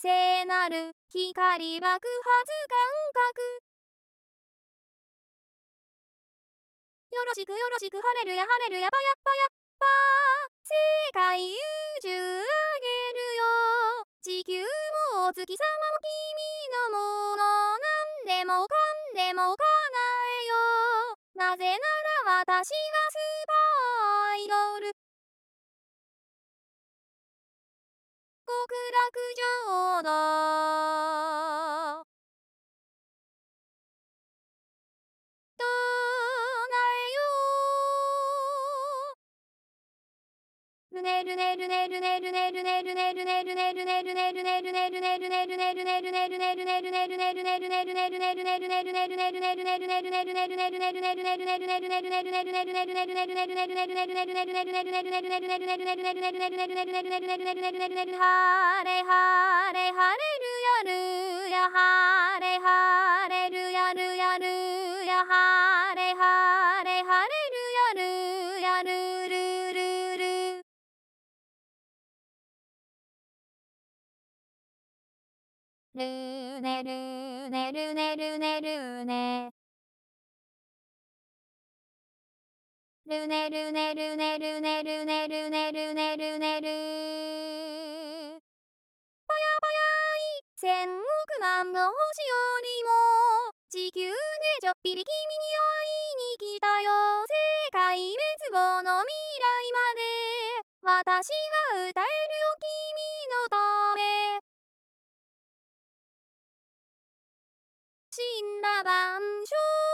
聖なる光爆発感覚よろしく。よろしく晴れるや晴れるやパやっぱやっぱ世界宇宙あげるよ。地球もお月様も君のもの。何でもかんでも叶えようなぜなら私はスーパーアイドル。極楽上 Hare るねるねるねるねるねるねるねるねるねるねるねるねるねるぱやぱやい千億万の星よりも地球でちょっぴり君に会いに来たよ世界滅亡の未来まで私が歌えるよ君 신라반쇼